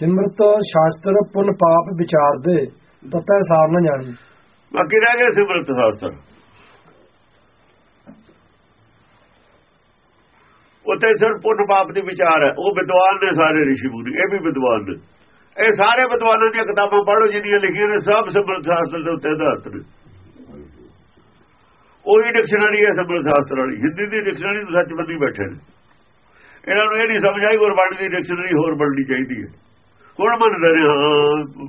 ਸਿਮਰਤ ਸ਼ਾਸਤਰ ਪੁਨ ਪਾਪ ਵਿਚਾਰਦੇ ਤਤੈ ਸਾਰ ਨ ਜਾਣੀ। ਬਾਕੀ ਰਹਿ ਗਿਆ ਸਿਮਰਤ ਸ਼ਾਸਤਰ। ਉੱਥੇ ਸਿਰਫ ਪੁੰਨ ਪਾਪ ਦੀ ਵਿਚਾਰ ਹੈ, ਉਹ ਵਿਦਵਾਨ ਨੇ ਸਾਰੇ ਰਿਸ਼ੀ ਮੁਨੀ, ਇਹ ਵੀ ਵਿਦਵਾਨ ਨੇ। ਇਹ ਸਾਰੇ ਵਿਦਵਾਨਾਂ ਦੀਆਂ ਕਿਤਾਬਾਂ ਪੜ੍ਹੋ ਜਿਹੜੀਆਂ ਲਿਖੀਆਂ ਨੇ, ਸਭ ਸਿਮਰਤ ਸ਼ਾਸਤਰ ਦੇ ਉੱਤੇ ਆਧਾਰਿਤ ਨੇ। ਉਹੀ ਡਿਕਸ਼ਨਰੀ ਹੈ ਸਿਮਰਤ ਸ਼ਾਸਤਰ ਵਾਲੀ। ਹਿੰਦੀ ਦੀ ਡਿਕਸ਼ਨਰੀ ਨੂੰ ਸੱਚ ਬੰਦੀ ਬੈਠੇ ਨੇ। ਇਹਨਾਂ ਨੂੰ ਇਹ ਨਹੀਂ ਸਮਝ ਆਈ, ਗੁਰਬਾਣੀ ਦੀ ਡਿਕਸ਼ਨਰੀ ਹੋਰ ਬਣਨੀ ਚਾਹੀਦੀ ਹੈ। ਹੁਣ ਮੰਨਦੇ ਨੇ ਹਾਂ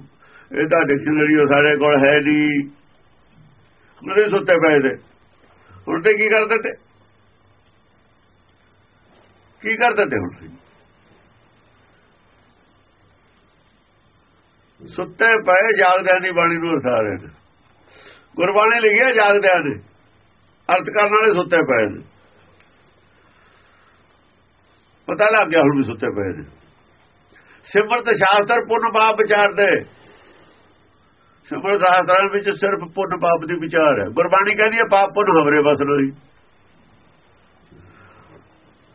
ਇਹ ਤਾਂ ਡਿਕਸ਼ਨਰੀ ਉਹ ਸਾਡੇ ਕੋਲ ਹੈ ਨਹੀਂ ਉਹਦੇ ਸੁੱਤੇ ਪਏ ਤੇ ਹੁਣ ਤੇ ਕੀ ਕਰ ਦਿੱਤੇ ਕੀ ਕਰ ਦਿੱਤੇ ਹੁਣ ਸੁੱਤੇ ਪਏ ਜਾਗਦਿਆਂ ਦੀ ਬਾਣੀ ਨੂੰ ਸਾਰੇ ਨੇ। ਗੁਰਬਾਣੀ ਲਿਖਿਆ ਜਾਗਦਿਆਂ ਨੇ। ਅਰਥ ਕਰਨ ਵਾਲੇ ਸੁੱਤੇ ਪਏ ਨੇ। ਪਤਾ ਲੱਗ ਗਿਆ ਹੁਣ ਵੀ ਸੁੱਤੇ ਪਏ ਨੇ। ਸਿਮਰਤ ਸ਼ਾਸਤਰ ਪੁੰਨ ਪਾਪ ਵਿਚਾਰਦੇ ਸਿਮਰਤ ਸ਼ਾਸਤਰਾਂ ਵਿੱਚ ਸਿਰਫ ਪੁੰਨ ਪਾਪ ਦੀ ਵਿਚਾਰ ਹੈ। ਗੁਰਬਾਣੀ ਕਹਿੰਦੀ ਹੈ, ਪਾਪ ਪੁੰਨ ਹਵਰੇ ਬਸ ਨਹੀਂ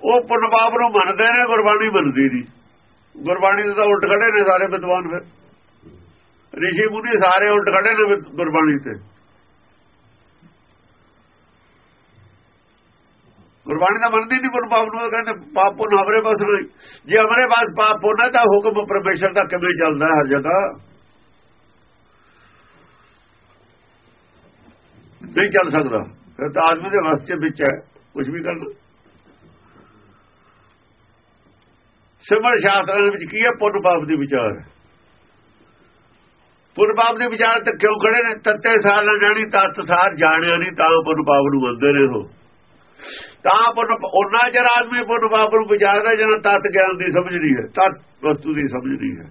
ਉਹ ਪੁੰਨ ਪਾਪ ਨੂੰ ਮੰਨਦੇ ਨੇ, ਗੁਰਬਾਣੀ ਮੰਨਦੀ ਨਹੀਂ। ਗੁਰਬਾਣੀ ਦੇ ਤਾਂ ਉਲਟ ਖੜੇ ਨੇ ਸਾਰੇ ਵਿਦਵਾਨ ਫਿਰ। ਰਿਸ਼ੀ ਮੁਨੀ ਸਾਰੇ ਉਲਟ ਖੜੇ ਨੇ ਗੁਰਬਾਣੀ ਤੇ। ਗੁਰਬਾਣੀ ਦਾ ਮੰਨਦੀ ਨਹੀਂ ਪੁੰਨ ਪਾਪ ਨੂੰ ਕਹਿੰਦੇ ਪਾਪ ਪੁੰਨ ਹਮਰੇ ਬਸ ਨਹੀਂ। ਜੇ ਹਮਰੇ ਬਾਅਦ ਪਾਪ ਪੁੰਨ ਹੈ ਤਾਂ ਹੁਕਮ ਪਰਮੇਸ਼ਰ ਦਾ ਕਿਵੇਂ ਚੱਲਦਾ ਹਰ ਜਗ੍ਹਾ? ਨਹੀਂ ਚੱਲ ਸਕਦਾ। ਫਿਰ ਤਾਂ ਆਦਮੀ ਦੇ ਵਾਸਤੇ ਵਿੱਚ ਹੈ ਕੁਝ ਵੀ ਕਰਨਾ ਸਿਮਰ ਸ਼ਾਸਤਰਾਂ ਦੇ ਵਿੱਚ ਕੀ ਹੈ? ਪੁੰਨ ਪਾਪ ਦੀ ਵਿਚਾਰ। ਪੁੰਨ ਪਾਪ ਦੇ ਵਿਚਾਰ ਤੇ ਕਿਉਂ ਖੜੇ ਨੇ? ਤੱਤੇ ਸਾਰ ਨਾ ਜਾਣੀ, ਤਤ ਸਾਰ ਜਾਣਿਆ ਨਹੀਂ, ਤਾਂ ਪੁੰਨ ਪਾਪ ਨੂੰ ਮੰਨਦੇ ਨੇ ਉਹ। ਤਾਂ ਪੁੰਨ ਉਹਨਾਂ ਚਿਰ ਆਦਮੀ ਪੁੰਨ ਪਾਪ ਨੂੰ ਵਿਚਾਰਦਾ ਜਦੋਂ ਤਤ ਗਿਆਨ ਦੀ ਸਮਝ ਨਹੀਂ ਹੈ, ਤਤ ਵਸਤੂ ਦੀ ਸਮਝ ਨਹੀਂ ਹੈ।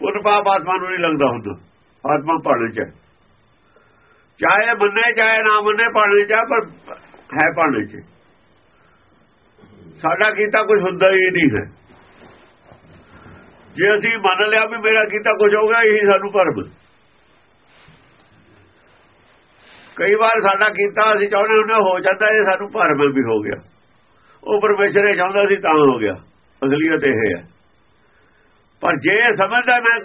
ਪੁੰਨ ਪਾਪ ਆਤਮਾ ਨੂੰ ਨਹੀਂ ਲੱਗਦਾ ਹੁੰਦਾ, ਆਤਮਾ ਪਾਣੇ ਚ ਚਾਹੇ ਮੰਨੇ, ਚਾਹੇ ਨਾ ਮੰਨੇ ਪਾਣੇ ਚ ਪਰ ਹੈ ਪਾਣੇ ਚ। ਸਾਡਾ ਕੀਤਾ ਕੁਝ ਹੁੰਦਾ ਹੀ ਨਹੀਂ ਹੈ। ਜੇ ਅਸੀਂ ਮੰਨ ਲਿਆ ਵੀ ਮੇਰਾ ਕੀਤਾ ਕੁਝ ਹੋ ਇਹੀ ਸਾਨੂੰ ਭਰਮ। ਕਈ ਵਾਰ ਸਾਡਾ ਕੀਤਾ, ਅਸੀਂ ਚਾਹੁੰਦੇ ਹੁੰਦੇ ਹੋ ਜਾਂਦਾ, ਇਹ ਸਾਨੂੰ ਭਰਮ ਵੀ ਹੋ ਗਿਆ। ਉਹ ਪਰਮੇਸ਼ਰ ਇਹ ਚਾਹੁੰਦਾ ਸੀ ਤਾਂ ਹੋ ਗਿਆ। ਅਸਲੀਅਤ ਇਹ ਹੈ। ਪਰ ਜੇ ਸਮਝਦਾ ਮੈਂ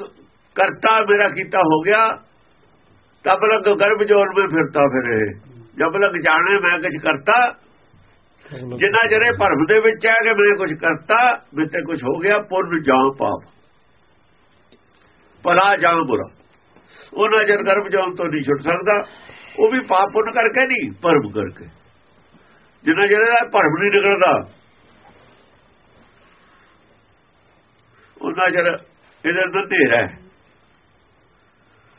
ਕਰਤਾ, ਮੇਰਾ ਕੀਤਾ ਹੋ ਗਿਆ, ਤਬ ਲਗ ਗਰਭ ਜੋਰ ਵਿੱਚ ਫਿਰਤਾ ਫਿਰੇ ਜਬ ਲਗ ਜਾਣੇ, ਮੈਂ ਕੁਝ ਕਰਤਾ। ਜਿੰਨਾ ਜਰੇ ਭਰਮ ਦੇ ਵਿੱਚ ਹੈ ਕਿ ਮੈਂ ਕੁਝ ਕਰਤਾ ਮੇਤੇ ਕੁਝ ਹੋ ਗਿਆ, ਪੁੰਨ ਜਾਂ ਪਾਪ। ਭਲਾ ਜਾਂ ਬੁਰਾ। ਉਹਨਾਂ ਜਰ ਗਰਭ ਜੋਨ ਤੋਂ ਨਹੀਂ ਛੁੱਟ ਸਕਦਾ। ਉਹ ਵੀ ਪਾਪ ਪੁੰਨ ਕਰਕੇ ਨਹੀਂ, ਭਰਮ ਕਰਕੇ। ਜਿੰਨਾ ਜਰੇ ਦਾ ਭਰਮ ਨਹੀਂ ਨਿਕਲਦਾ ਉਹਨਾਂ ਜਰ ਇਹਦੇ ਅੰਦਰ ਤੇਰਾ ਹੈ।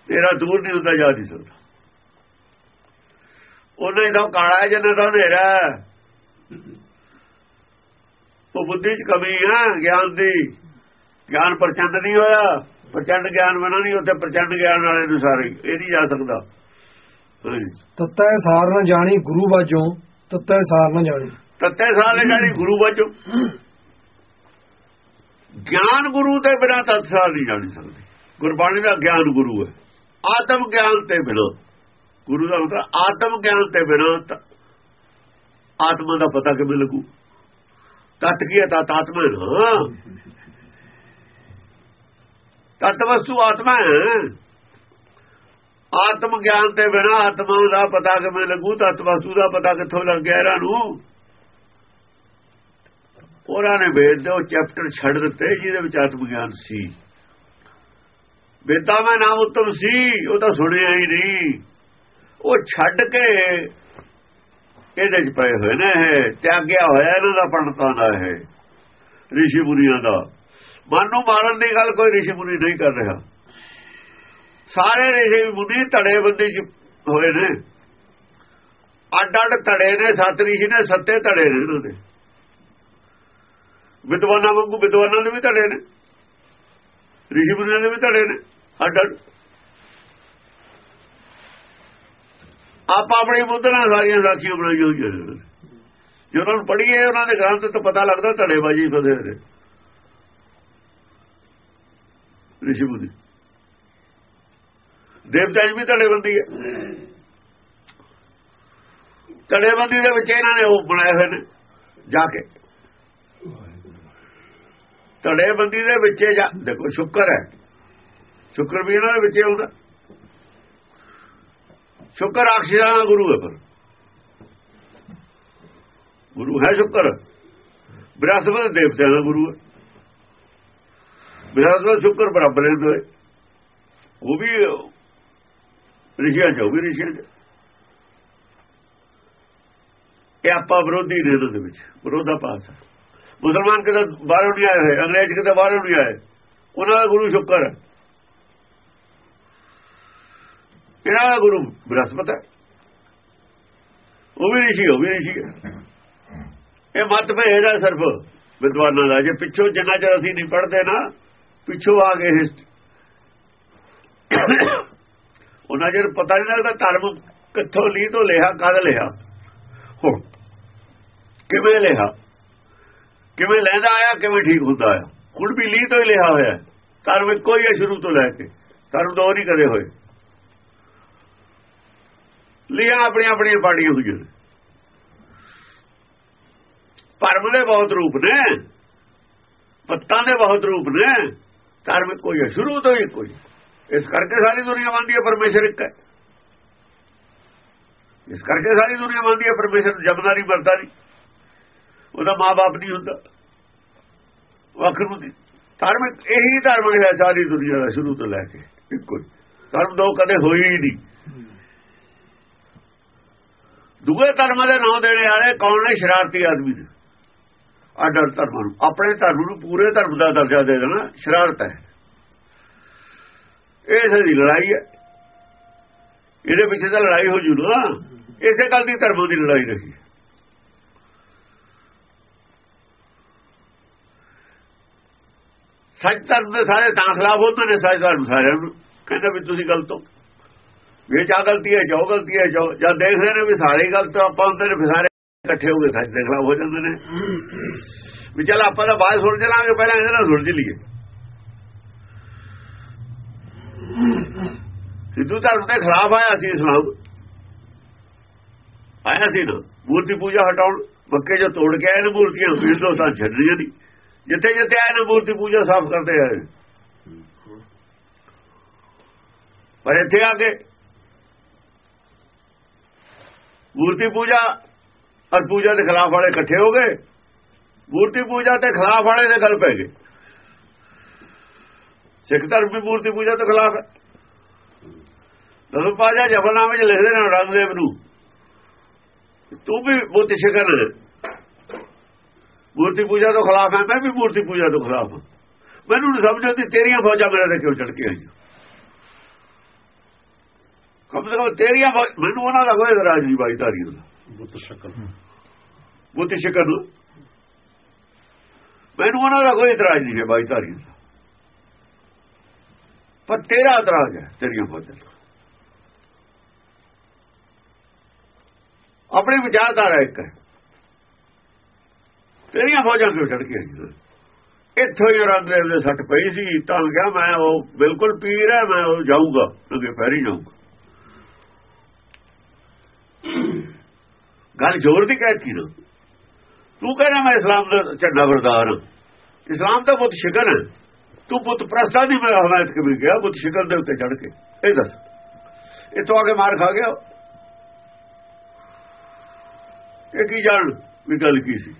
ਤੇਰਾ ਦੂਰ ਨਹੀਂ ਹੁੰਦਾ, ਜਾ ਨਹੀਂ ਸਕਦਾ। ਉਹਨਾਂ ਹੀ ਤਾਂ ਕਾਲਾ ਹੈ, ਜਿੰਨਾ ਤਾਂ ਹਨੇਰਾ ਉਹ ਬੁੱਧੀ 'ਚ ਕਮੀ ਹੈ, ਗਿਆਨ ਦੀ। ਗਿਆਨ ਪ੍ਰਚੰਡ ਨਹੀਂ ਹੋਇਆ, ਪ੍ਰਚੰਡ ਗਿਆਨ ਬਣਾ ਨਹੀਂ, ਉੱਥੇ ਪ੍ਰਚੰਡ ਗਿਆਨ ਵਾਲੇ ਨੂੰ ਸਾਰੇ, ਇਹ ਨਹੀਂ ਜਾ ਸਕਦਾ। ਤਤੈ ਸਾਰ ਨ ਜਾਣੀ ਗੁਰੂ ਵਾਜੋਂ ਤਤੈ ਸਾਰ ਨ ਜਾਣੀ। ਤੱਤੇ ਸਾਲੇ ਜਾਣੀ ਗੁਰੂ ਵਜੋਂ ਗਿਆਨ ਗੁਰੂ ਦੇ ਬਿਨਾ ਤਤ ਸਾਰ ਨਹੀਂ ਜਾਣੀ ਸਕਦੀ। ਗੁਰਬਾਣੀ ਦਾ ਗਿਆਨ ਗੁਰੂ ਹੈ। ਆਤਮ ਗਿਆਨ ਤੇ ਬਿਨਾ। ਗੁਰੂ ਦਾ ਮਤਲਬ ਆਤਮ ਗਿਆਨ ਤੇ ਬਿਨਾ ਆਤਮਾ ਦਾ ਪਤਾ ਕਿਵੇਂ ਲੱਗੂ? ਤਤ ਕੀ ਹੈ? ਤਤ ਆਤਮਾ ਹੈ ਤਤ ਵਸਤੂ ਆਤਮਾ ਹੈ। ਆਤਮ ਗਿਆਨ ਤੇ ਬਿਨਾ ਆਤਮਾ ਦਾ ਪਤਾ ਕਿਵੇਂ ਲੱਗੂ ਤਤ ਵਸਤੂ ਦਾ ਪਤਾ ਕਿੱਥੋਂ ਲੱਗ ਗਿਆ ਇਹਨਾਂ ਨੂੰ। ਉਹਨਾਂ ਨੇ ਵੇਦ ਦੇ ਉਹ ਚੈਪਟਰ ਛੱਡ ਦਿੱਤੇ, ਜਿਹਦੇ ਵਿੱਚ ਆਤਮ ਗਿਆਨ ਸੀ। ਵੇਦਾਂ ਮੈਂ ਨਾਮ ਉਤਮ ਸੀ, ਉਹ ਤਾਂ ਸੁਣਿਆ ਹੀ ਨਹੀਂ। ਉਹ ਛੱਡ ਕੇ ਇਹਦੇ ਚ ਪਏ ਹੋਏ ਨੇ ਇਹ, ਤਿਆਗਿਆ ਹੋਇਆ ਇਹਨਾਂ ਦਾ, ਪੰਡਤਾਂ ਦਾ ਇਹ, ਰਿਸ਼ੀ ਮੁਨੀਆਂ ਦਾ। ਮਨ ਨੂੰ ਮਾਰਨ ਦੀ ਗੱਲ ਕੋਈ ਰਿਸ਼ੀ ਮੁਨੀ ਨਹੀਂ ਕਰ ਰਿਹਾ। ਸਾਰੇ ਰਿਸ਼ੀ ਮੁਨੀ ਧੜੇ ਚ ਹੋਏ ਨੇ। ਅੱਡ ਅੱਡ ਧੜੇ ਨੇ, ਸੱਤ ਰਿਸ਼ੀ ਨੇ, ਸੱਤੇ ਧੜੇ ਨੇ ਇਹਨਾਂ ਦੇ। ਵਿਦਵਾਨਾਂ ਵਾਂਗੂ ਵਿਦਵਾਨਾਂ ਦੇ ਵੀ ਧੜੇ ਨੇ ਰਿਸ਼ੀ ਮੁਨੀਆਂ ਦੇ ਵੀ ਧੜੇ ਨੇ, ਅੱਡ ਅੱਡ। ਆਪ ਆਪਣੀ ਮੁੱਦਰਾਂ ਸਾਰੀਆਂ ਸਾਖੀਆਂ ਬਣਾਈਆਂ ਹੋਈਆਂ ਨੇ। ਜੇ ਉਹਨਾਂ ਨੂੰ ਪੜ੍ਹੀਏ, ਉਹਨਾਂ ਦੇ ਗ੍ਰੰਥ ਤੋਂ ਪਤਾ ਲੱਗਦਾ ਧੜੇਬਾਜੀ ਫਸੇ ਨੇ। ਰਿਸ਼ੀ ਮੁਨੀ ਦੇਵਤਾ ਜੀ ਵੀ ਧੜੇਬੰਦੀ ਹੈ। ਧੜੇਬੰਦੀ ਦੇ ਵਿੱਚ ਇਹਨਾਂ ਨੇ ਉਹ ਬਣਾਏ ਹੋਏ ਨੇ, ਜਾ ਕੇ। ਧੜੇਬੰਦੀ ਦੇ ਵਿੱਚ ਜਾ, ਦੇਖੋ ਸ਼ੁਕਰ ਹੈ। ਸ਼ੁਕਰ ਵੀ ਇਹਨਾਂ ਦੇ ਵਿੱਚ ਆਉਂਦਾ। ਸ਼ੁਕਰ ਅਕਸ਼ਰਾਂ ਦਾ ਗੁਰੂ ਹੈ ਪਰ ਗੁਰੂ ਹੈ ਸ਼ੁਕਰ। ਬ੍ਰਹਸਪਤੀ ਦੇਵਤਿਆਂ ਦਾ ਗੁਰੂ ਹੈ। ਬ੍ਰਹਸਪਤੀ ਸ਼ੁਕਰ ਬਰਾਬਰ ਹੈ ਦੋਏ ਉਹ ਵੀ ਰਿਸ਼ੀਆਂ ਚ ਉਹ ਵੀ ਰਿਸ਼ੀਆਂ ਚ ਇਹ ਆਪਾਂ ਵਿਰੋਧੀ ਨੇ ਇਹਨਾਂ ਦੇ ਵਿੱਚ, ਵਿਰੋਧਾ ਪਾਸ ਮੁਸਲਮਾਨ ਕਿਤੇ ਬਾਹਰੋਂ ਨਹੀਂ ਆਏ ਹੋਏ, ਅੰਗਰੇਜ਼ ਕਿਤੇ ਬਾਹਰੋਂ ਨਹੀਂ ਆਏ। ਉਹਨਾਂ ਦਾ ਗੁਰੂ ਸ਼ੁਕਰ ਹੈ। ਇਹਨਾਂ ਦਾ ਗੁਰੂ ਬ੍ਰਹਸਪਤ ਹੈ। ਉਹ ਵੀ ਰਿਸ਼ੀ, ਉਹ ਵੀ ਰਿਸ਼ੀ ਹੈ। ਇਹ ਮਤ ਭੇਦ ਹੈ ਸਿਰਫ ਵਿਦਵਾਨਾਂ ਦਾ, ਜੇ ਪਿੱਛੋਂ ਜਿੰਨਾ ਚਿਰ ਅਸੀਂ ਨਹੀਂ ਪੜ੍ਹਦੇ ਨਾ, ਪਿੱਛੋਂ ਆ ਗਏ ਉਹਨਾਂ ਜਰ ਪਤਾ ਨਹੀਂ ਲੱਗਦਾ ਧਰਮ ਕਿੱਥੋਂ ਲੀ ਤੋਂ ਲਿਆ ਕਦ ਲਿਆ ਹੁਣ ਕਿਵੇਂ ਲਿਆ ਕਿਵੇਂ ਲੈਂਦਾ ਆਇਆ, ਕਿਵੇਂ ਠੀਕ ਹੁੰਦਾ ਆਇਆ? ਹੁਣ ਵੀ ਲੀ ਤੋਂ ਹੀ ਲਿਆ ਹੋਇਆ ਧਰਮ ਇੱਕੋ ਹੈ ਸ਼ੁਰੂ ਤੋਂ ਲੈ ਕੇ। ਧਰਮ ਦੋ ਨਹੀਂ ਕਦੇ ਹੋਏ। ਲਿਆ ਆਪਣੀਆਂ ਆਪਣੀਆਂ ਪਾੜੀਆਂ ਹੋਈਆਂ ਨੇ। ਧਰਮ ਦੇ ਬਹੁਤ ਰੂਪ ਨੇ। ਪੱਤਾਂ ਦੇ ਬਹੁਤ ਰੂਪ ਨੇ। ਧਰਮ ਕੋਈ ਹੈ ਸ਼ੁਰੂ ਤੋਂ ਹੀ ਕੋਈ ਇਸ ਕਰਕੇ ਸਾਰੀ ਦੁਨੀਆ ਮੰਨਦੀ ਹੈ ਪਰਮੇਸ਼ਰ ਇੱਕ ਹੈ। ਇਸ ਕਰਕੇ ਸਾਰੀ ਦੁਨੀਆ ਮੰਨਦੀ ਹੈ ਪਰਮੇਸ਼ਰ ਜਗਦਾ ਨਹੀਂ ਮਰਦਾ ਨਹੀਂ ਉਹਦਾ ਮਾਪੇ ਨਹੀਂ ਹੁੰਦਾ। ਵਖਰ ਨੂੰ ਧਰਮ ਇਹੀ ਧਰਮ ਹੈ ਸਾਰੀ ਦੁਨੀਆ ਦਾ ਸ਼ੁਰੂ ਤੋਂ ਲੈ ਕੇ ਇੱਕੋ ਧਰਮ ਦੋ ਕਦੇ ਹੋਈ ਹੀ ਨਹੀਂ। ਦੂਏ ਧਰਮਾਂ ਦੇ ਨਾਂ ਦੇਣੇ ਵਾਲੇ ਕੌਣ ਨੇ? ਸ਼ਰਾਰਤੀ ਆਦਮੀ ਨੇ। ਆਡਰ ਧਰਮ ਨੂੰ। ਆਪਣੇ ਧਰਮ ਨੂੰ ਪੂਰੇ ਧਰਮ ਦਾ ਦਰਜਾ ਦੇ ਦੇਣਾ। ਸ਼ਰਾਰਤ ਹੈ। ਇਹ ਸਦੀ ਲੜਾਈ ਹੈ। ਇਹਦੇ ਪਿੱਛੇ ਤਾਂ ਲੜਾਈ ਹੋ ਜੂ ਨਾ। ਇਸੇ ਗੱਲ ਦੀ ਧਰਮਾਂ ਦੀ ਲੜਾਈ ਰਹੀ ਸੱਚ ਧਰਮ ਦੇ ਸਾਰੇ ਤਾਂ ਖਿਲਾਫ ਹੁੰਦੇ ਨੇ, ਸੱਚ ਧਰਮ ਸਾਰਿਆਂ ਨੂੰ। ਕਹਿੰਦਾ ਵੀ ਤੁਸੀਂ ਗਲਤ ਹੋ। ਇਹ ਚਾ ਗਲਤੀ ਹੈ ਜੋ ਗਲਤੀ ਹੈ ਜੋ ਜਦ ਦੇਖਦੇ ਨੇ ਵੀ ਸਾਰੇ ਗਲਤ ਆਪਾਂ ਹੁੰਦੇ ਨੇ ਸਾਰੇ ਇਕੱਠੇ ਹੋ ਕੇ ਸੱਚ ਦੇ ਖਿਲਾਫ ਹੋ ਜਾਂਦੇ ਨੇ। ਵੀ ਚਲ ਆਪਾਂ ਤਾਂ ਬਾਅਦ ਸੁਣ ਚਲਾਂਗੇ ਪਹਿਲਾਂ ਇਹਦੇ ਨਾਲ ਸੁਣ ਚਲੀਏ ਸਿੱਧੂ ਧਰਮ ਦੇ ਖਿਲਾਫ ਆਇਆ ਸੀ ਇਸਲਾਮ ਆਇਆ ਸੀ ਨਾ। ਮੂਰਤੀ ਪੂਜਾ ਹਟਾਉਣ, ਮੱਕੇ ਜੋ ਤੋੜ ਕੇ ਆਏ ਨੇ ਮੂਰਤੀਆਂ ਫਿਰ ਹਿੰਦੁਸਤਾਨ ਛੱਡਣੀਆਂ ਨਹੀਂ। ਜਿੱਥੇ ਜਿੱਥੇ ਆਏ ਨੇ ਮੂਰਤੀ ਪੂਜਾ ਸਾਫ਼ ਕਰਦੇ ਆਏ ਪਰ ਇੱਥੇ ਆ ਕੇ ਮੂਰਤੀ ਪੂਜਾ ਔਰ ਪੂਜਾ ਦੇ ਖਿਲਾਫ ਵਾਲੇ ਇਕੱਠੇ ਹੋ ਗਏ। ਮੂਰਤੀ ਪੂਜਾ ਦੇ ਖਿਲਾਫ ਵਾਲੇ ਦੇ ਗੱਲ ਪੈ ਗਏ ਸਿੱਖ ਧਰਮ ਵੀ ਮੂਰਤੀ ਪੂਜਾ ਦੇ ਖਿਲਾਫ ਹੈ। ਦਸਮ ਪਾਜਾ ਜਫਰਨਾਮੇ ਚ ਲਿਖਦੇ ਨੇ ਰੰਗਦੇਵ ਨੂੰ ਤੂੰ ਵੀ ਬੁੱਤ ਸ਼ਿਕਰ ਮੂਰਤੀ ਪੂਜਾ ਤੋਂ ਖਿਲਾਫ ਹੈ ਮੈਂ ਵੀ ਮੂਰਤੀ ਪੂਜਾ ਤੋਂ ਖਿਲਾਫ ਹਾਂ। ਮੈਨੂੰ ਨਹੀਂ ਸਮਝ ਆਉਂਦੀ ਤੇਰੀਆਂ ਫੌਜਾਂ ਮੇਰੇ ਤੇ ਕਿਉਂ ਚੜ ਕੇ ਆਈਆਂ? ਕਮ ਸੇ ਕਮ ਤੇਰੀਆਂ ਮੈਨੂੰ ਉਹਨਾਂ ਦਾ ਕੋਈ ਇਤਰਾਜ਼ ਨਹੀਂ ਬਾਈ ਧਾਰੀ ਦਾ। ਬੁੱਤ ਸ਼ਕਲ। ਬੁੱਤ ਸ਼ਿਕਰ ਮੈਨੂੰ ਉਹਨਾਂ ਦਾ ਕੋਈ ਇਤਰਾਜ਼ ਨਹੀਂ ਹੈ ਬਾਈ ਧਾਰੀ ਦਾ। ਪਰ ਤੇਰਾ ਇਤਰਾਜ਼ ਹੈ, ਤੇਰੀਆਂ ਫੌਜਾਂ ਤੋਂ ਆਪਣੀ ਵਿਚਾਰਧਾਰਾ ਇੱਕ ਹੈ। ਤੇਰੀਆਂ ਫੌਜਾਂ ਕਿਉਂ ਛੱਡ ਕੇ ਆਈਆਂ ਇੱਥੋਂ ਹੀ ਰੰਗਦੇਵ ਦੇ ਸੱਟ ਪਈ ਸੀ, ਤਾਂ ਕਿਹਾ ਮੈਂ ਉਹ ਬਿਲਕੁਲ ਪੀਰ ਹੈ, ਮੈਂ ਉਹ ਜਾਊਂਗਾ, ਅੱਗੇ ਫੈਰੀ ਜਾਊਂਗਾ। ਗੱਲ ਜ਼ੋਰ ਦੀ ਕਹਿਤੀ ਨਾ। ਤੂੰ ਕਹਿੰਦਾ ਮੈਂ ਇਸਲਾਮ ਦਾ ਝੰਡਾ ਵਰਦਾਰ ਇਸਲਾਮ ਦਾ ਬੁੱਤ ਸ਼ਿਕਰ ਹੈ। ਤੂੰ ਬੁੱਤ ਪ੍ਰਸਤਾ ਦੀ ਮੈਂ ਹਮਾਇਤ ਕਿਵੇਂ ਗਿਆ ਬੁੱਤ ਸ਼ਿਕਰ ਦੇ ਉੱਤੇ ਚੜ ਕੇ। ਇਹ ਦੱਸ ਇਹ ਤੋਂ ਆਗੇ ਮਾਰ ਖਾ ਗਿਆ ਇਹ ਕੀ ਜਾਣ ਵੀ ਗੱਲ ਕੀ ਸੀ?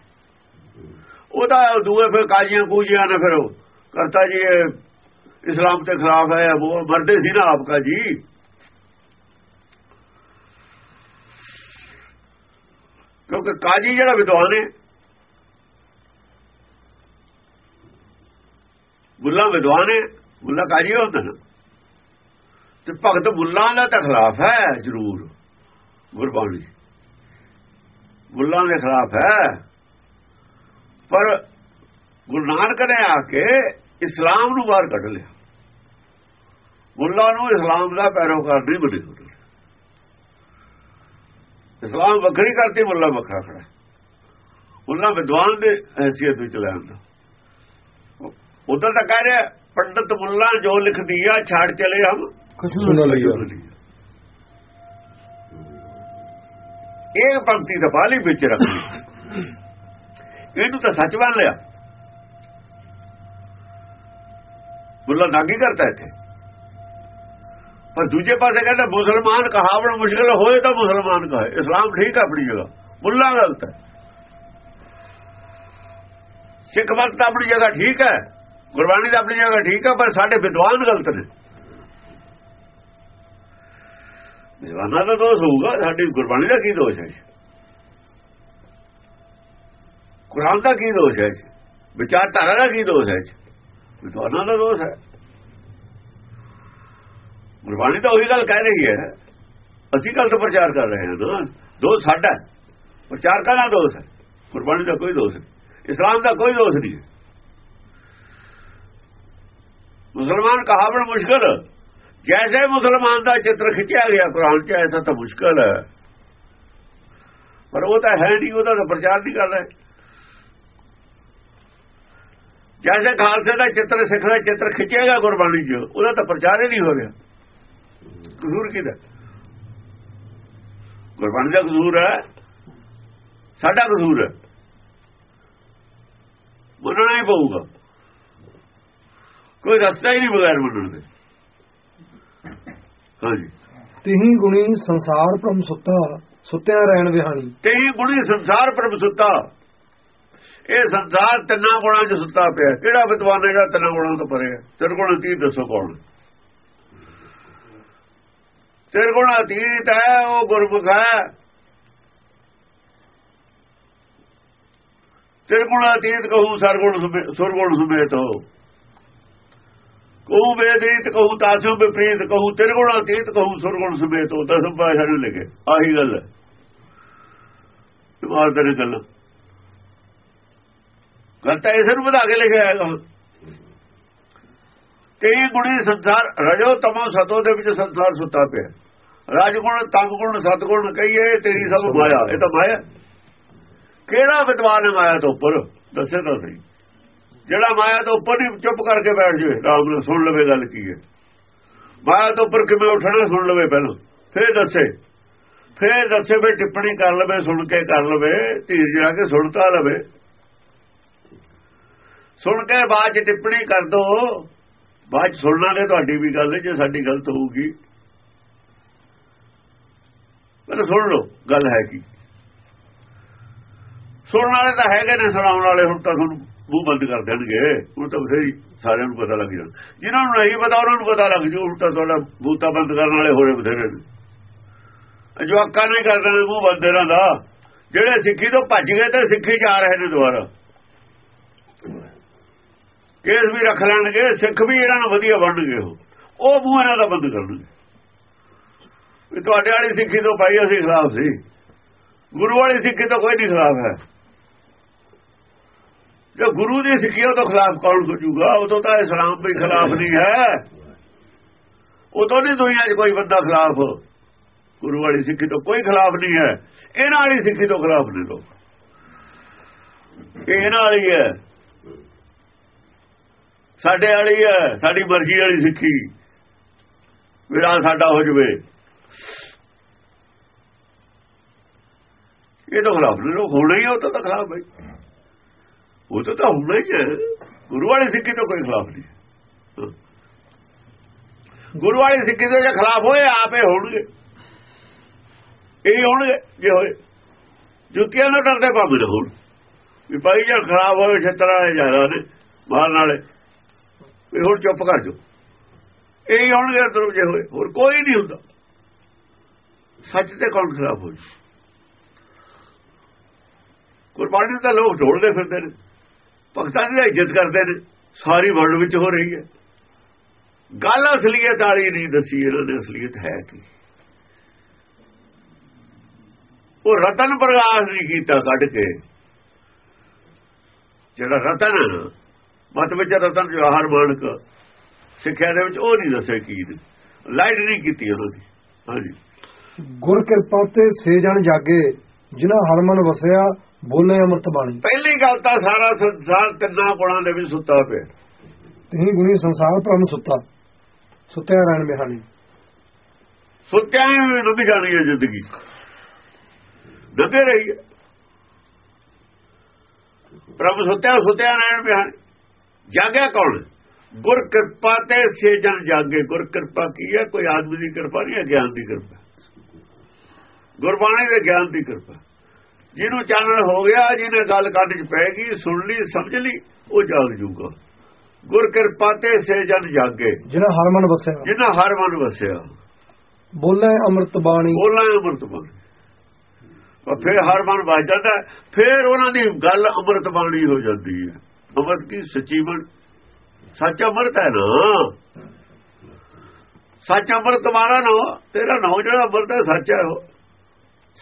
ਉਹਦਾ ਦੂਏ ਫਿਰ ਕਾਜੀਆਂ ਕੂਜੀਆਂ ਨੇ ਫਿਰ ਉਹ। ਕਰਤਾ ਜੀ, ਇਹ ਇਸਲਾਮ ਤੇ ਖਿਲਾਫ ਹੈ, ਉਹ ਮਰਦੇ ਸੀ ਨਾ ਆਪਕਾ ਜੀ ਕਿਉਂਕਿ ਕਾਜੀ ਜਿਹੜਾ ਵਿਦਵਾਨ ਹੈ ਬੁੱਲਾ ਵਿਦਵਾਨ ਹੈ ਬੁੱਲਾ ਕਾਜੀ ਹੁੰਦਾ ਨਾ। ਤੇ ਭਗਤ ਬੁੱਲਾ ਦਾ ਤਾਂ ਖਿਲਾਫ ਹੈ, ਜ਼ਰੂਰ, ਗੁਰਬਾਣੀ। ਬੁੱਲਾ ਦੇ ਖਿਲਾਫ ਹੈ। ਪਰ ਗੁਰੂ ਨਾਨਕ ਨੇ ਆ ਕੇ ਇਸਲਾਮ ਨੂੰ ਬਾਹਰ ਕੱਢ ਲਿਆ। ਬੁੱਲਾ ਨੂੰ ਇਸਲਾਮ ਦਾ ਪੈਰੋਕਾਰ ਨਹੀਂ ਬਣਿਆ ਇਸਲਾਮ ਵੱਖਰੀ ਕਰਤੀ ਬੁੱਲਾ ਵੱਖਰਾ ਖੜਾ ਬੁੱਲਾ ਵਿਦਵਾਨ ਦੇ ਹیثیت ਵਿੱਚ ਲੈ ਆਂਦਾ ਉਦੋਂ ਤਾਂ ਕਹਿ ਰਿਹਾ ਪੰਡਤ ਮੁੱਲਾ ਜੋ ਲਿਖ ਦਿਆ ਛਾੜ ਚਲੇ ਹਮ ਸੁਣ ਲਿਆ ਇਹ ਪੰਕਤੀ ਦਾ ਬਾਲੀ ਵਿੱਚ ਰੱਖੀ ਇਹਨੂੰ ਤਾਂ ਸੱਚ ਬਣ ਲਿਆ। ਮੁੱਲਾ ਨਾਗੀ ਕਰਦਾ ਇੱਥੇ। ਪਰ ਦੂਜੇ ਪਾਸੇ ਕਹਿੰਦਾ ਮੁਸਲਮਾਨ ਕਹਾਵਣ ਮੁਸ਼ਕਲ ਹੋਏ ਤਾਂ ਮੁਸਲਮਾਨ ਕਹੇ। ਇਸਲਾਮ ਠੀਕ ਹੈ ਆਪਣੀ ਜਗ੍ਹਾ। ਮੁੱਲਾ ਗਲਤ ਹੈ। ਸਿੱਖ ਮਤ ਤਾਂ ਆਪਣੀ ਜਗ੍ਹਾ ਠੀਕ ਹੈ। ਗੁਰਬਾਣੀ ਦਾ ਆਪਣੀ ਜਗ੍ਹਾ ਠੀਕ ਆ, ਪਰ ਸਾਡੇ ਵਿਦਵਾਨ ਗਲਤ ਨੇ। ਵਿਦਵਾਨਾਂ ਦਾ ਦੋਸ਼ ਹੋਊਗਾ, ਸਾਡੀ ਗੁਰਬਾਣੀ ਦਾ ਕੀ ਦੋਸ਼ ਹੈ ਕੁਰਾਨ ਦਾ ਕੀ ਦੋਸ਼ ਹੈ ਵਿਚਾਰਧਾਰਾ ਦਾ ਕੀ ਦੋਸ਼ ਹੈ ਵਿਦਵਾਨਾਂ ਦਾ ਦੋਸ਼ ਹੈ। ਗੁਰਬਾਣੀ ਤਾਂ ਉਹੀ ਗੱਲ ਕਹਿ ਰਹੀ ਹੈ। ਅਸੀਂ ਗਲਤ ਪ੍ਰਚਾਰ ਕਰ ਰਹੇ ਹਾਂ ਨਾ। ਦੋਸ਼ ਸਾਡਾ ਪ੍ਰਚਾਰਕਾਂ ਦਾ ਦੋਸ਼ ਹੈ। ਗੁਰਬਾਣੀ ਦਾ ਕੋਈ ਦੋਸ਼ ਨਹੀਂ। ਇਸਲਾਮ ਦਾ ਕੋਈ ਦੋਸ਼ ਨਹੀਂ ਮੁਸਲਮਾਨ ਕਹਾਵਣ ਮੁਸ਼ਕਲ। ਜੈਸੇ ਮੁਸਲਮਾਨ ਦਾ ਚਿੱਤਰ ਖਿੱਚਿਆ ਗਿਆ ਕੁਰਾਨ 'ਚ, ਐਸਾ ਤਾਂ ਮੁਸ਼ਕਲ ਹੈ। ਪਰ ਉਹ ਤਾਂ ਹੈ ਨਹੀਂ ਉਹਦਾ ਤਾਂ ਪ੍ਰਚਾਰ ਨਹੀਂ ਕਰਦਾ ਜੈਸੇ ਖਾਲਸੇ ਦਾ ਚਿੱਤਰ ਸਿੱਖ ਦਾ ਚਿੱਤਰ ਖਿੱਚੇਗਾ ਗੁਰਬਾਣੀ 'ਚ, ਉਹਦਾ ਤਾਂ ਪ੍ਰਚਾਰ ਹੀ ਨਹੀਂ ਹੋ ਰਿਹਾ। ਕਸੂਰ ਕਿਹਦਾ? ਗੁਰਬਾਣੀ ਦਾ ਕਸੂਰ ਹੈ। ਸਾਡਾ ਕਸੂਰ ਹੈ। ਮੰਨਣਾ ਹੀ ਪਊਗਾ। ਕੋਈ ਰਸਤਾ ਹੀ ਨਹੀਂ ਬਗੈਰ ਮੰਨਣ ਦੇ। ਹਾਂਜੀ। ਤਿਹੀ ਗੁਣੀ ਸੰਸਾਰ ਭ੍ਰਮ ਸੁੱਤਾ ਸੁੱਤਿਆਂ ਰਹਿਣ ਵਿਹਾਣੀ ਤੇਈ ਗੁਣੀ ਸੰਸਾਰ ਪਰ ਸੁੱਤਾ। ਇਹ ਸੰਸਾਰ ਤਿੰਨਾਂ ਗੁਣਾਂ 'ਚ ਸੁੱਤਾ ਪਿਆ। ਕਿਹੜਾ ਵਿਦਵਾਨ ਹੈ ਜਿਹੜਾ ਤਿੰਨਾਂ ਗੁਣਾਂ ਤੋਂ ਪਰੇ ਹੈ? ਤਿਰਗੁਣ ਅਤੀਤ ਦੱਸੋ ਕੌਣ? ਤਿਰਗੁਣ ਅਤੀਤ ਹੈ ਉਹ ਗੁਰਮੁਖ ਹੈ। ਤਿਰਗੁਣ ਅਤੀਤ ਕਹੂ ਸਰਗੁਣ ਸੁਰਗੁਣ ਸਮੇਤ ਹੋ ਕਹੂ ਵੇਦੀਤ, ਕਹੂ ਤਾਸੂ ਵਿਪਰੀਤ ਕਹੂ ਤਿਰਗੁਣ ਅਤੀਤ ਕਹੂ ਸੁਰਗੁਣ ਸਮੇਤ, ਉਹ ਦਸਮ ਪਾਸ਼ਾ ਨੇ ਲਿਖੇ। ਆਹੀ ਗੱਲ ਹੈ। ਤੁਮਾਰ ਤੇ ਗੱਲ ਗੱਲ ਤਾਂ ਇਸ ਨੂੰ ਵਧਾ ਕੇ ਲਿਖਿਆ ਹੈਗਾ। ਕਈ ਗੁਣੀ ਸੰਸਾਰ, ਰਜੋ ਤਮੋ ਸਤੋ ਦੇ ਵਿੱਚ ਸੰਸਾਰ ਸੁੱਤਾ ਪਿਆ। ਰਾਜਗੁਣ ਤੰਗ ਗੁਣ ਸਤਗੁਣ ਕਹੀਏ, ਤੇਰੀ ਸਭ ਮਾਇਆ। ਇਹ ਤਾਂ ਮਾਇਆ ਕਿਹੜਾ ਵਿਦਵਾਨ ਹੈ ਮਾਇਆ ਤੋਂ ਉੱਪਰ? ਦੱਸੇ ਤਾਂ ਸਹੀ। ਜਿਹੜਾ ਮਾਇਆ ਤੋਂ ਉੱਪਰ ਨਹੀਂ, ਚੁੱਪ ਕਰਕੇ ਬੈਠ ਜਾਵੇ, ਰਾਮ ਨੂੰ ਸੁਣ ਲਵੇ ਗੱਲ ਕੀ ਹੈ। ਮਾਇਆ ਤੋਂ ਉੱਪਰ ਕਿਵੇਂ ਉੱਠਣਾ, ਸੁਣ ਲਵੇ ਪਹਿਲਾਂ। ਫੇਰ ਦੱਸੇ। ਫੇਰ ਦੱਸੇ ਵੀ ਟਿੱਪਣੀ ਕਰ ਲਵੇ, ਸੁਣ ਕੇ ਕਰ ਲਵੇ, ਧੀਰ ਜਾ ਕੇ ਸੁਣਤਾ ਲਵੇ। ਸੁਣ ਕੇ ਬਾਅਦ ਚ ਟਿੱਪਣੀ ਕਰ ਦੋ। ਬਾਅਦ ਸੁਣਨਾ ਨੇ ਤੁਹਾਡੀ ਵੀ ਗੱਲ ਜੇ ਸਾਡੀ ਗਲਤ ਹੋਊਗੀ। ਪਰ ਸੁਣ ਲਓ, ਗੱਲ ਹੈ ਕੀ। ਸੁਣਨ ਵਾਲੇ ਤਾਂ ਹੈਗੇ ਨੇ, ਸੁਣਾਉਣ ਵਾਲੇ ਹੁਣ ਤਾਂ ਤੁਹਾਨੂੰ ਮੂੰਹ ਬੰਦ ਕਰ ਦੇਣਗੇ ਉਹ ਤਾਂ ਬਥੇਰੀ ਸਾਰਿਆਂ ਨੂੰ ਪਤਾ ਲੱਗ ਜਾਣਾ। ਜਿਨ੍ਹਾਂ ਨੂੰ ਨਹੀਂ ਪਤਾ, ਉਹਨਾਂ ਨੂੰ ਪਤਾ ਲੱਗ ਜੂ, ਉਲਟਾ ਤੁਹਾਡਾ ਬੂਤਾ ਬੰਦ ਕਰਨ ਵਾਲੇ ਹੋਰੇ ਬਥੇਰੇ ਨੇ। ਜਵਾਕਾਂ ਨਹੀਂ ਕਰਦੇ ਮੂੰਹ ਬੰਦ ਇਹਨਾਂ ਦਾ। ਜਿਹੜੇ ਸਿੱਖੀ ਤੋਂ ਭੱਜ ਗਏ ਤੇ ਸਿੱਖੀ ਜਾ ਰਹੇ ਨੇ ਦੁਬਾਰਾ। ਕੇਸ ਵੀ ਰੱਖ ਲੈਣਗੇ, ਸਿੱਖ ਵੀ ਇਹਨਾਂ ਨੂੰ ਵਧੀਆ ਬਣਨਗੇ ਉਹ। ਉਹ ਮੂੰਹ ਇਹਨਾਂ ਦਾ ਬੰਦ ਕਰਨਗੇ। ਵੀ ਤੁਹਾਡੇ ਵਾਲੀ ਸਿੱਖੀ ਤੋਂ ਭਾਈ ਅਸੀਂ ਖਿਲਾਫ ਸੀ। ਗੁਰੂ ਵਾਲੀ ਸਿੱਖੀ ਤੋਂ ਕੋਈ ਨਹੀਂ ਖਿਲਾਫ ਹੈ। ਜੋ ਗੁਰੂ ਦੀ ਸਿੱਖੀ ਤੋਂ ਖਿਲਾਫ ਕੌਣ ਸੋਚੂਗਾ? ਉਦੋਂ ਤਾਂ ਇਸਲਾਮ ਵੀ ਖਿਲਾਫ ਨਹੀਂ ਹੈ। ਉਦੋਂ ਨਹੀਂ ਦੁਨੀਆ 'ਚ ਕੋਈ ਬੰਦਾ ਖਿਲਾਫ। ਗੁਰੂ ਵਾਲੀ ਸਿੱਖੀ ਤੋਂ ਕੋਈ ਖਿਲਾਫ ਨਹੀਂ ਹੈ। ਇਹਨਾਂ ਵਾਲੀ ਸਿੱਖੀ ਤੋਂ ਖਿਲਾਫ ਨੇ ਲੋਕ। ਇਹਨਾਂ ਵਾਲੀ ਹੈ। ਸਾਡੇ ਵਾਲੀ ਹੈ। ਸਾਡੀ ਮਰਜ਼ੀ ਵਾਲੀ ਸਿੱਖੀ। ਵਿਰਾ ਸਾਡਾ ਹੋ ਜਵੇ। ਇਹ ਤਾਂ ਖਿਲਾਫ ਨੇ ਲੋਕ। ਹੋਣਾ ਹੀ ਉਹ ਤਾਂ ਖਿਲਾਫ ਹੈ। ਉਹ ਤਾਂ ਹੁੰਦਾ ਹੀ ਹੈ। ਗੁਰੂ ਵਾਲੀ ਸਿੱਖੀ ਤੋਂ ਕੋਈ ਖਿਲਾਫ ਨਹੀਂ। ਗੁਰੂ ਵਾਲੀ ਸਿੱਖੀ ਦੇ ਜੇ ਖਿਲਾਫ ਹੋਏ, ਆਪੇ ਹੋਣਗੇ। ਇਹ ਹੋਣਗੇ, ਜੇ ਹੋਏ। ਜੁੱਤੀਆਂ ਨਾਲ ਡਰਦੇ ਭਾਵੇਂ ਹੋਣ। ਵੀ ਭਾਈ ਜੇ ਖਰਾਬ ਹੋਵੇ ਛਤਰਾ ਜ਼ਿਆਦਾ ਨੇ, ਮਾਰਨ ਵਾਲੇ। ਵੀ ਹੁਣ ਚੁੱਪ ਕਰ ਜੋ ਇਹ ਹੋਣਗੇ ਅੰਦਰੋਂ ਜੇ ਹੋਏ, ਹੋਰ ਕੋਈ ਨਹੀਂ ਹੁੰਦਾ। ਸੱਚ ਤੇ ਕੌਣ ਖਰਾਬ ਹੋ ਜੂ ਕੁਰਬਾਨੀ ਤਾਂ ਲੋਕ ਢੋਲਦੇ ਫਿਰਦੇ ਨੇ। ਭਗਤਾਂ ਦੀ ਇੱਜ਼ਤ ਕਰਦੇ ਨੇ। ਸਾਰੀ ਵਰਲਡ ਵਿੱਚ ਹੋ ਰਹੀ ਹੈ। ਗੱਲ ਅਸਲੀਅਤ ਵਾਲੀ ਨਹੀਂ ਦੱਸੀ ਇਹਨਾਂ ਦੀ ਅਸਲੀਅਤ ਹੈ ਕੀ? ਉਹ ਰਤਨ ਪ੍ਰਕਾਸ਼ ਨਹੀਂ ਕੀਤਾ ਕੱਢ ਕੇ। ਜਿਹੜਾ ਰਤਨ, ਮਤ ਵਿੱਚ ਰਤਨ ਜਵਾਹਰ ਮਾਨਕ ਸਿੱਖਿਆ ਦੇ ਵਿੱਚ ਉਹ ਨਹੀਂ ਦੱਸਿਆ ਕੀ ਲਾਈਟ ਨਹੀਂ ਕੀਤੀ ਉਹਨਾਂ ਦੀ। ਹਾਂਜੀ। ਗੁਰ ਕਿਰਪਾ ਤੇ ਸੇ ਜਣ ਜਾਗੇ, ਜਿਨ੍ਹਾਂ ਹਰਮਨ ਵਸਿਆ ਬੋਲੇ ਅਮਰਤ ਬਾਣੀ। ਪਹਿਲੀ ਗੱਲ ਤਾਂ ਸਾਰਾ ਸੰਸਾਰ ਤਿੰਨਾਂ ਗੁਣਾਂ ਦੇ ਵਿੱਚ ਸੁੱਤਾ ਪਿਆ। ਤਿਹੀ ਗੁਣੀ ਸੰਸਾਰ ਭ੍ਰਮ ਸੁੱਤਾ। ਸੁੱਤਿਆ ਰਹਿਣ ਬਿਹਾਨੀ ਸੁੱਤਿਆਂ ਡੁੱਬ ਜਾਣੀ ਹੈ ਜ਼ਿੰਦਗੀ। ਡੁੱਬੇ ਰਹੀ ਹੈ। ਪ੍ਰਭ ਸੁਤਿਆ ਸੁਤਿਆ ਨੈਣ ਬਿਹਾਨ ਜਾਗਿਆ ਕੌਣ ਗੁਰ ਕਿਰਪਾ ਤੇ ਸੇਜਨ ਜਾਗੇ। ਗੁਰ ਕਿਰਪਾ ਕੀ ਹੈ? ਕੋਈ ਆਦਮੀ ਦੀ ਕਿਰਪਾ ਨਹੀਂ ਹੈ ਗਿਆਨ ਦੀ ਕਿਰਪਾ। ਗੁਰਬਾਣੀ ਦੇ ਗਿਆਨ ਦੀ ਕਿਰਪਾ। ਜਿਹਨੂੰ ਚਾਨਣ ਹੋ ਗਿਆ ਜਿਹਨੇ ਗੱਲ ਕੱਢ ਚ ਪੈ ਗਈ ਸੁਣ ਲਈ ਸਮਝ ਲਈ ਉਹ ਜਾਗ ਜੂਗਾ। ਗੁਰ ਕਿਰਪਾ ਤੇ ਸੇਜਨ ਜਾਗੇ। ਜਿਹਨਾਂ ਹਰ ਮਨ ਵਸਿਆ। ਜਿਨ੍ਹਾਂ ਹਰ ਮਨ ਵਸਿਆ। ਬੋਲੇ ਅੰਮ੍ਰਿਤ ਬਾਣੀ। ਬੋਲਾਂ ਅੰਮ੍ਰਿਤ ਬਾਣੀ। ਫਿਰ ਹਰ ਮਨ ਵੱਜ ਜਾਂਦਾ ਫਿਰ ਉਹਨਾਂ ਦੀ ਗੱਲ ਅੰਮ੍ਰਿਤ ਬਾਣੀ ਹੋ ਜਾਂਦੀ ਹੈ। ਅੰਮ੍ਰਿਤ ਕੀ ਸੱਚੀ ਬਣ ਸੱਚ ਅੰਮ੍ਰਿਤ ਹੈ ਨਾ। ਸੱਚ ਅੰਮ੍ਰਿਤ ਤੁਹਾਡਾ ਨਾ ਤੇਰਾ ਨਾਮ ਜਿਹੜਾ ਅੰਮ੍ਰਿਤ ਹੈ ਸੱਚ ਹੈ ਉਹ।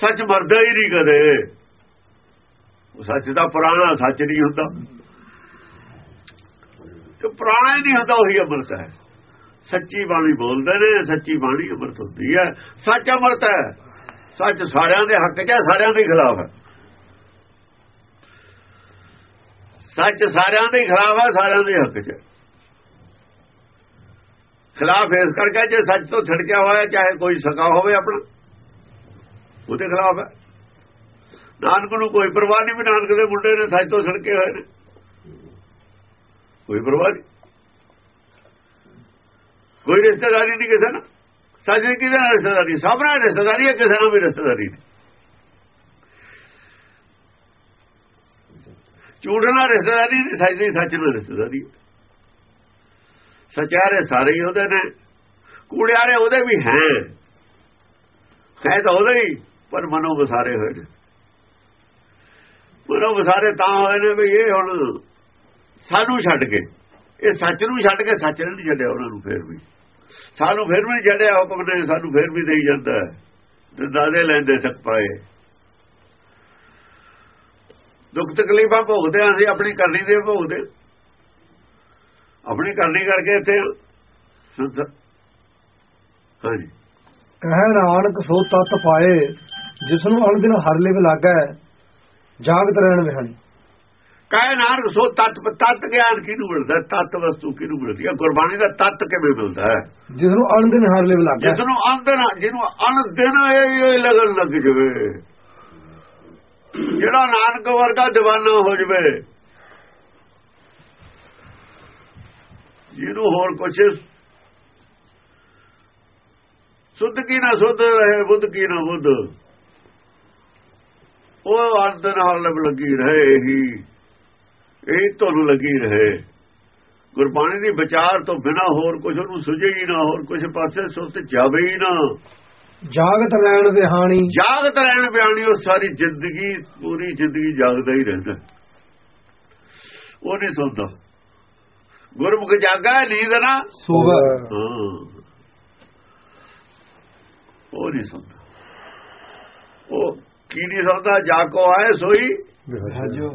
ਸੱਚ ਮਰਦਾ ਹੀ ਨਹੀਂ ਕਦੇ। ਉਹ ਸੱਚ ਦਾ ਪੁਰਾਣਾ, ਸੱਚ ਨਹੀਂ ਹੁੰਦਾ। ਤੇ ਪੁਰਾਣਾ ਹੀ ਨਹੀਂ ਹੁੰਦਾ, ਉਹੀ ਅੰਮ੍ਰਿਤ ਹੈ। ਸੱਚੀ ਬਾਣੀ ਬੋਲਦੇ ਨੇ, ਸੱਚੀ ਬਾਣੀ ਅੰਮ੍ਰਿਤ ਹੁੰਦੀ ਹੈ। ਸੱਚ ਅੰਮ੍ਰਿਤ ਹੈ। ਸੱਚ ਸਾਰਿਆਂ ਦੇ ਹੱਕ 'ਚ ਹੈ, ਸਾਰਿਆਂ ਦੇ ਖਿਲਾਫ ਹੈ। ਸੱਚ ਸਾਰਿਆਂ ਦੇ ਖਿਲਾਫ ਹੈ, ਸਾਰਿਆਂ ਦੇ ਹੱਕ 'ਚ ਖਿਲਾਫ ਇਸ ਕਰਕੇ ਜੇ ਸੱਚ ਤੋਂ ਛੜਕਿਆ ਹੋਇਆ, ਚਾਹੇ ਕੋਈ ਸਕਾ ਹੋਵੇ ਆਪਣਾ। ਉਹਦੇ ਖਿਲਾਫ ਹੈ। ਨਾਨਕ ਨੂੰ ਕੋਈ ਪਰਵਾਹ ਨਹੀਂ ਵੀ ਨਾਨਕ ਦੇ ਮੁੰਡੇ ਨੇ ਸੱਚ ਤੋਂ ਛੜਕੇ ਹੋਏ ਨੇ। ਕੋਈ ਪਰਵਾਹ ਨਹੀਂ। ਕੋਈ ਰਿਸ਼ਤੇਦਾਰੀ ਨਹੀਂ ਕਿਸੇ ਨਾਲ। ਸੱਚ ਦੀ ਕਿਹਦੇ ਨਾਲ ਰਿਸ਼ਤੇਦਾਰੀ? ਸਭ ਨਾਲ ਰਿਸ਼ਤੇਦਾਰੀ ਹੈ, ਕਿਸੇ ਨਾਲ ਵੀ ਰਿਸ਼ਤੇਦਾਰੀ ਨਹੀਂ। ਝੂਠ ਨਾਲ ਰਿਸ਼ਤੇਦਾਰੀ ਨਹੀਂ ਸੱਚ ਦੀ ਸੱਚ ਨਾਲ ਰਿਸ਼ਤੇਦਾਰੀ ਹੈ। ਸਚਿਆਰੇ ਸਾਰੇ ਹੀ ਉਹਦੇ ਨੇ। ਕੂੜਿਆਰੇ ਉਹਦੇ ਵੀ ਹੈ। ਹੈ ਤਾਂ ਉਹਦੇ ਹੀ। ਪਰ ਮਨੋਂ ਵਸਾਰੇ ਹੋਏ ਨੇ। ਮਨੋਂ ਵਸਾਰੇ ਤਾਂ ਹੋਏ ਨੇ ਵੀ ਇਹ ਹੁਣ ਸਾਨੂੰ ਛੱਡ ਕੇ, ਇਹ ਸੱਚ ਨੂੰ ਛੱਡ ਕੇ ਸੱਚ ਨੇ ਨਹੀਂ ਛੱਡਿਆ ਉਹਨਾਂ ਨੂੰ ਫੇਰ ਵੀ। ਸਾਨੂੰ ਫੇਰ ਵੀ ਨਹੀਂ ਛੱਡਿਆ ਹੁਕਮ ਨੇ, ਸਾਨੂੰ ਫੇਰ ਵੀ ਦੇਈ ਜਾਂਦਾ ਤੇ ਦਾਦੇ ਲੈਂਦੇ ਤੱਕ ਪਾਏ। ਦੁੱਖ ਤਕਲੀਫਾਂ ਭੋਗਦੇ ਹਾਂ ਅਸੀਂ, ਆਪਣੀ ਕਰਨੀ ਦੇ ਭੋਗਦੇ। ਆਪਣੀ ਕਰਨੀ ਕਰਕੇ ਇੱਥੇ ਹਾਂਜੀ। ਕਹਿ ਨਾਨਕ ਸੋ ਤਤ ਪਾਏ। ਜਿਸ ਨੂੰ ਅਣ ਦਿਨ ਹਰ ਲਿਵ ਲਾਗੈ ਜਾਗਤ ਰਹਿਣ ਵਿਹਣ ਕਾਇ ਨਾਨਕ ਸੋ ਤਤ ਤਤ ਗਿਆਨ ਕਿਹਨੂੰ ਮਿਲਦਾ ਤਤ ਵਸਤੂ ਕਿਹਨੂੰ ਮਿਲਦੀ ਹੈ? ਗੁਰਬਾਣੀ ਦਾ ਤਤ ਕਿਵੇਂ ਮਿਲਦਾ ਹੈ? ਜਿਸ ਨੂੰ ਅਣ ਦਿਨ ਹਰ ਲਿਵ ਲਾਗੈ ਜਿਸ ਨੂੰ ਅੰਦਰ ਜਿਹਨੂੰ ਅਨ ਦਿਨ ਇਹ ਲੱਗਣ ਲੱਗ ਜਵੇ। ਜਿਹੜਾ ਨਾਨਕ ਵਰਗਾ دیਵਾਨਾ ਹੋ ਜਵੇ ਜਿਹਨੂੰ ਹੋਰ ਕੁਛ ਸੁੱਧ ਕੀ ਨਾ ਸੁੱਧ ਰਹੇ ਬੁੱਧ ਕੀ ਨਾ ਬੁੱਧ। ਉਹ ਅੰਦਰ ਨਾਲ ਲੱਗੀ ਰਹੇ ਹੀ। ਇਹ ਤੁਹਾਨੂੰ ਲੱਗੀ ਰਹੇ। ਗੁਰਬਾਣੀ ਦੀ ਵਿਚਾਰ ਤੋਂ ਬਿਨਾ ਹੋਰ ਕੁਝ ਉਹਨੂੰ ਸੁਝੇ ਹੀ ਨਾ ਹੋਰ ਕੁਝ ਪਾਸੇ ਸੁਰਤ ਜਾਵੇ ਹੀ ਨਾ। ਜਾਗਤ ਰਹਿਣ ਵਿਹਾਣੀ ਜਾਗਤ ਰਹਿਣ ਬਿਆਨੀ ਉਹ ਸਾਰੀ ਜ਼ਿੰਦਗੀ ਪੂਰੀ ਜ਼ਿੰਦਗੀ ਜਾਗਦਾ ਹੀ ਰਹਿੰਦਾ। ਉਹ ਨਹੀਂ ਸੌਂਦਾ ਗੁਰਮੁਖ ਜਾਗਾ ਨੀਂਦ ਨਾ। ਹਾਂ। ਉਹ ਨਹੀਂ ਸੌਂਦਾ ਉਹ ਕੀ ਸੌਂਦਾ ਜਾ ਕੋ ਆਏ ਸੋਈ।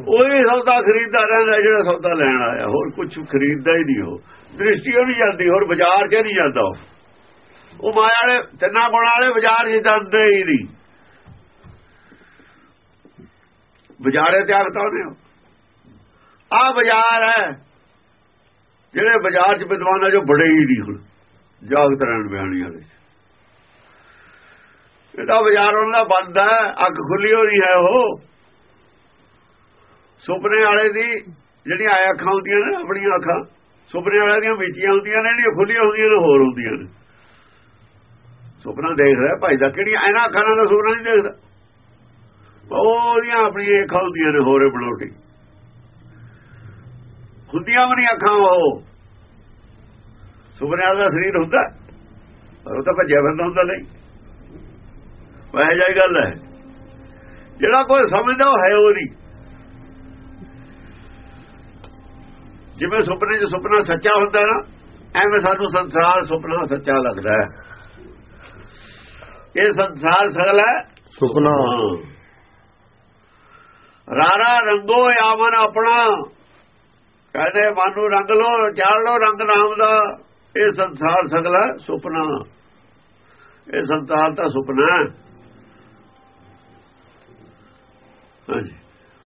ਉਹੀ ਸੌਦਾ ਖਰੀਦਦਾ ਰਹਿੰਦਾ ਜਿਹੜਾ ਸੌਦਾ ਲੈਣ ਆਇਆ। ਹੋਰ ਕੁਝ ਖਰੀਦਦਾ ਹੀ ਨਹੀਂ ਉਹ। ਦ੍ਰਿਸ਼ਟੀ ਉਹ ਨਹੀਂ ਜਾਂਦੀ ਹੋਰ ਬਾਜ਼ਾਰ 'ਚ ਨਹੀਂ ਜਾਂਦਾ ਉਹ? ਉਹ ਮਾਇਆ ਵਾਲੇ ਤਿੰਨਾਂ ਗੁਣ ਵਾਲੇ ਬਾਜ਼ਾਰ 'ਚ ਜਾਂਦੇ ਹੀ ਨਹੀਂ। ਬਾਜ਼ਾਰੇ ਤਿਆਰ ਕਰਦੇ ਹੋ ਆ ਬਾਜ਼ਾਰ ਹੈ ਜਿਹੜੇ ਬਾਜ਼ਾਰ 'ਚ ਵਿਦਵਾਨਾਂ ਜੋ ਬੜੇ ਹੀ ਨਹੀਂ ਹੁਣ ਜਾਗਤ ਰਹਿਣ ਬਿਆਨੀ ਵਾਲੇ ਇਹਦਾ ਬਾਜ਼ਾਰ ਉਹਨਾਂ ਦਾ ਬੰਦ ਹੈ ਅੱਖ ਖੁੱਲੀ ਹੋ ਰਹੀ ਹੈ ਉਹ। ਸੁਪਨੇ ਵਾਲੇ ਦੀ ਜਿਹੜੀਆਂ ਅੱਖਾਂ ਹੁੰਦੀਆਂ ਨੇ, ਆਪਣੀਆਂ ਅੱਖਾਂ, ਸੁਪਨੇ ਵਾਲੇ ਦੀਆਂ ਵਿੱਚੀਆਂ ਹੁੰਦੀਆਂ ਨੇ, ਜਿਹੜੀਆਂ ਖੁੱਲੀਆਂ ਹੁੰਦੀਆਂ ਨੇ, ਹੋਰ ਹੁੰਦੀਆਂ ਨੇ। ਸੁਪਨਾ ਦੇਖ ਰਿਹਾ ਭਾਈ ਦਾ, ਕਿਹੜੀਆਂ ਇਹਨਾਂ ਅੱਖਾਂ ਨਾਲ ਤਾਂ ਸੁਪਨਾ ਨਹੀਂ ਦੇਖਦਾ। ਉਹਦੀਆਂ ਆਪਣੀਆਂ ਅੱਖਾਂ ਹੁੰਦੀਆਂ ਨੇ, ਹੋਰੇ ਬਣਾਉਟੀ ਹੁੰਦੀਆਂ ਵੀ ਨਹੀਂ ਅੱਖਾਂ ਉਹ। ਸੁਪਨੇ ਵਾਲਾ ਸਰੀਰ ਹੁੰਦਾ, ਪਰ ਉਹ ਤਾਂ ਭੱਜਿਆ ਫਿਰਦਾ ਹੁੰਦਾ ਨਹੀਂ। ਵਹ ਜਾਈ ਗੱਲ ਹੈ। ਜਿਹੜਾ ਕੋਈ ਸਮਝਦਾ ਉਹ ਹੈ ਉਹ ਨਹੀਂ ਜਿਵੇਂ ਸੁਪਨੇ 'ਚ ਸੁਪਨਾ ਸੱਚਾ ਹੁੰਦਾ ਨਾ ਐਵੇਂ ਸਾਨੂੰ ਸੰਸਾਰ ਸੁਪਨਾ ਸੱਚਾ ਲੱਗਦਾ ਹੈ। ਇਹ ਸੰਸਾਰ ਸਗਲ ਹੈ। ਸੁਪਨਾ। ਰਾਰਾ ਰੰਗੋ ਆਵਨ ਆਪਣਾ। ਕਹਿੰਦੇ ਮਨ ਨੂੰ ਰੰਗ ਲੋ ਚਾੜ ਲੋ ਰੰਗ ਨਾਮ ਦਾ। ਇਹ ਸੰਸਾਰ ਸਗਲ ਸੁਪਨਾ। ਇਹ ਸੰਸਾਰ ਦਾ ਸੁਪਨਾ ਹੈ। ਹਾਂਜੀ